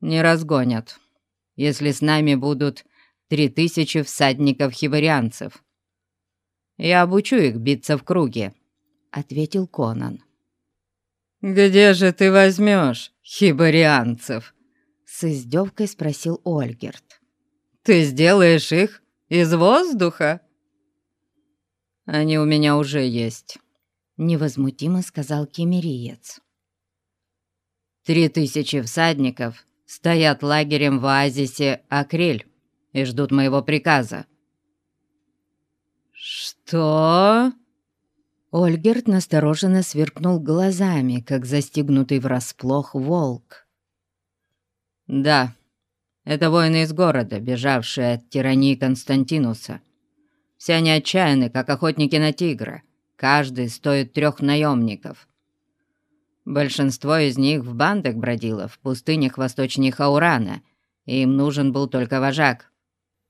не разгонят, если с нами будут три тысячи всадников-хибарианцев. Я обучу их биться в круге», — ответил Конан. «Где же ты возьмешь хибарианцев?» — с издевкой спросил Ольгерт. «Ты сделаешь их из воздуха?» «Они у меня уже есть», — невозмутимо сказал кемериец. «Три тысячи всадников стоят лагерем в оазисе Акрель и ждут моего приказа. «Что?» Ольгерт настороженно сверкнул глазами, как застигнутый врасплох волк. «Да, это воины из города, бежавшие от тирании Константинуса. Все они отчаяны, как охотники на тигра. Каждый стоит трех наемников. Большинство из них в бандах бродило, в пустынях восточнее Хаурана, и им нужен был только вожак.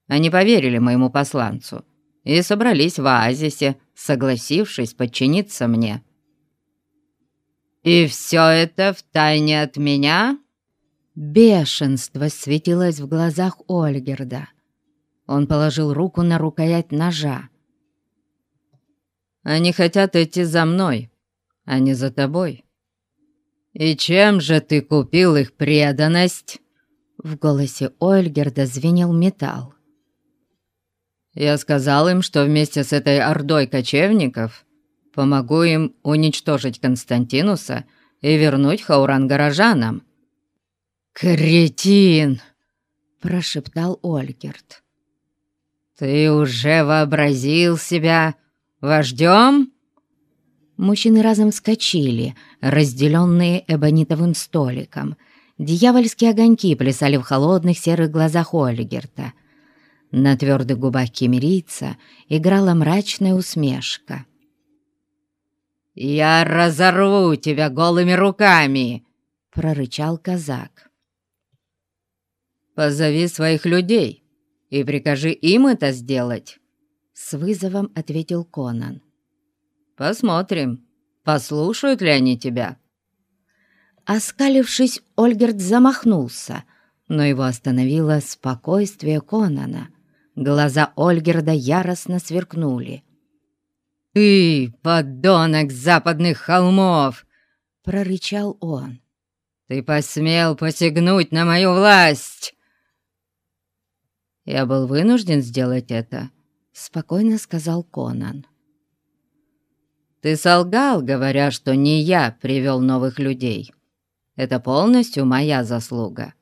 Они поверили моему посланцу и собрались в оазисе, согласившись подчиниться мне. «И все это втайне от меня?» Бешенство светилось в глазах Ольгерда. Он положил руку на рукоять ножа. «Они хотят идти за мной, а не за тобой. И чем же ты купил их преданность?» В голосе Ольгерда звенел металл. Я сказал им, что вместе с этой ордой кочевников помогу им уничтожить Константинуса и вернуть Хауран горожанам». «Кретин!» — прошептал Олькерт. «Ты уже вообразил себя вождем?» Мужчины разом вскочили, разделенные эбонитовым столиком. Дьявольские огоньки плясали в холодных серых глазах Ольгерта — на твердых губах кемерийца играла мрачная усмешка. «Я разорву тебя голыми руками!» — прорычал казак. «Позови своих людей и прикажи им это сделать!» — с вызовом ответил Конан. «Посмотрим, послушают ли они тебя». Оскалившись, Ольгерт замахнулся, но его остановило спокойствие Конана — Глаза Ольгерда яростно сверкнули. «Ты, подонок западных холмов!» — прорычал он. «Ты посмел посягнуть на мою власть!» «Я был вынужден сделать это», — спокойно сказал Конан. «Ты солгал, говоря, что не я привел новых людей. Это полностью моя заслуга.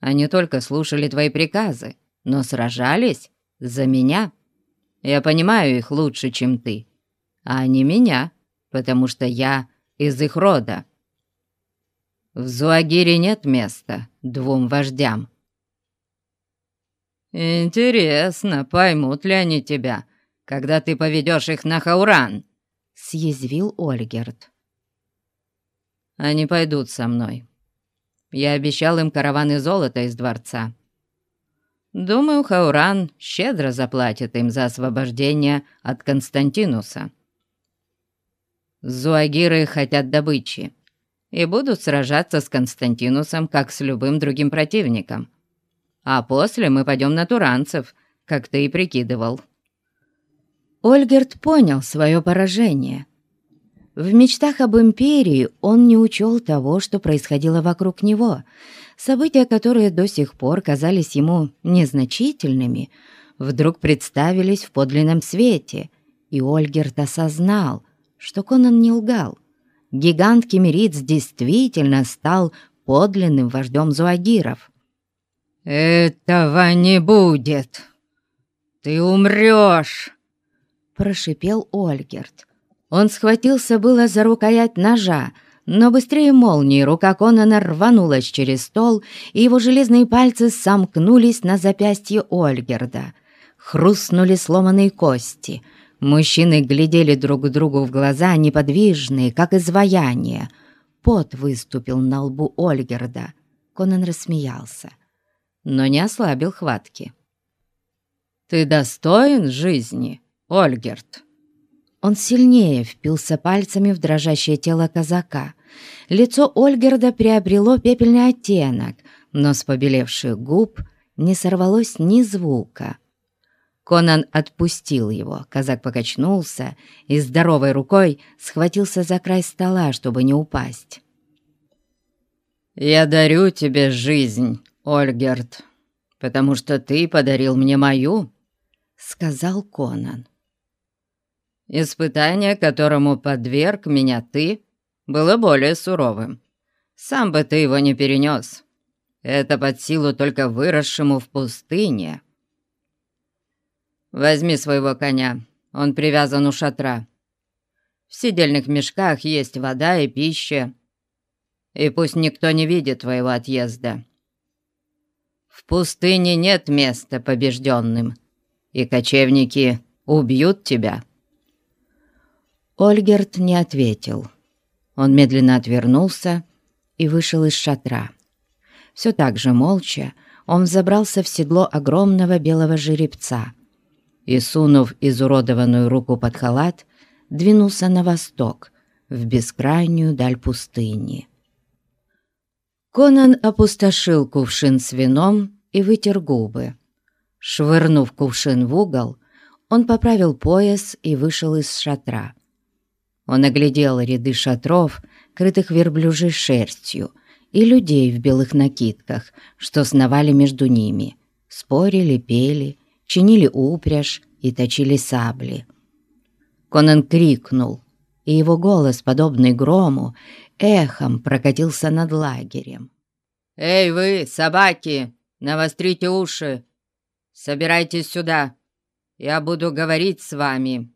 Они только слушали твои приказы но сражались за меня. Я понимаю их лучше, чем ты, а не меня, потому что я из их рода. В Зуагире нет места двум вождям. «Интересно, поймут ли они тебя, когда ты поведешь их на Хауран?» — съязвил Ольгерт. «Они пойдут со мной. Я обещал им караваны золота из дворца. Думаю, Хауран щедро заплатит им за освобождение от Константинуса. Зуагиры хотят добычи и будут сражаться с Константинусом, как с любым другим противником. А после мы пойдем на туранцев, как ты и прикидывал». Ольгерт понял свое поражение. В мечтах об империи он не учел того, что происходило вокруг него — События, которые до сих пор казались ему незначительными, вдруг представились в подлинном свете, и Ольгерт осознал, что Конан не лгал. Гигант Кемериц действительно стал подлинным вождем зуагиров. «Этого не будет! Ты умрешь!» Прошипел Ольгерт. Он схватился было за рукоять ножа, но быстрее молнии рука Конана рванулась через стол, и его железные пальцы сомкнулись на запястье Ольгерда. Хрустнули сломанные кости. Мужчины глядели друг другу в глаза, неподвижные, как изваяние. Пот выступил на лбу Ольгерда. Конан рассмеялся, но не ослабил хватки. «Ты достоин жизни, Ольгерд?» Он сильнее впился пальцами в дрожащее тело казака. Лицо Ольгерда приобрело пепельный оттенок, но с побелевших губ не сорвалось ни звука. Конан отпустил его, казак покачнулся и здоровой рукой схватился за край стола, чтобы не упасть. «Я дарю тебе жизнь, Ольгерт, потому что ты подарил мне мою», — сказал Конан. «Испытание, которому подверг меня ты, было более суровым. Сам бы ты его не перенес. Это под силу только выросшему в пустыне. Возьми своего коня, он привязан у шатра. В сидельных мешках есть вода и пища, и пусть никто не видит твоего отъезда. В пустыне нет места побежденным, и кочевники убьют тебя». Ольгерт не ответил. Он медленно отвернулся и вышел из шатра. Все так же молча он взобрался в седло огромного белого жеребца и, сунув изуродованную руку под халат, двинулся на восток, в бескрайнюю даль пустыни. Конан опустошил кувшин с вином и вытер губы. Швырнув кувшин в угол, он поправил пояс и вышел из шатра. Он оглядел ряды шатров, крытых верблюжей шерстью, и людей в белых накидках, что сновали между ними, спорили, пели, чинили упряжь и точили сабли. Конан крикнул, и его голос, подобный грому, эхом прокатился над лагерем. «Эй вы, собаки, навострите уши! Собирайтесь сюда, я буду говорить с вами!»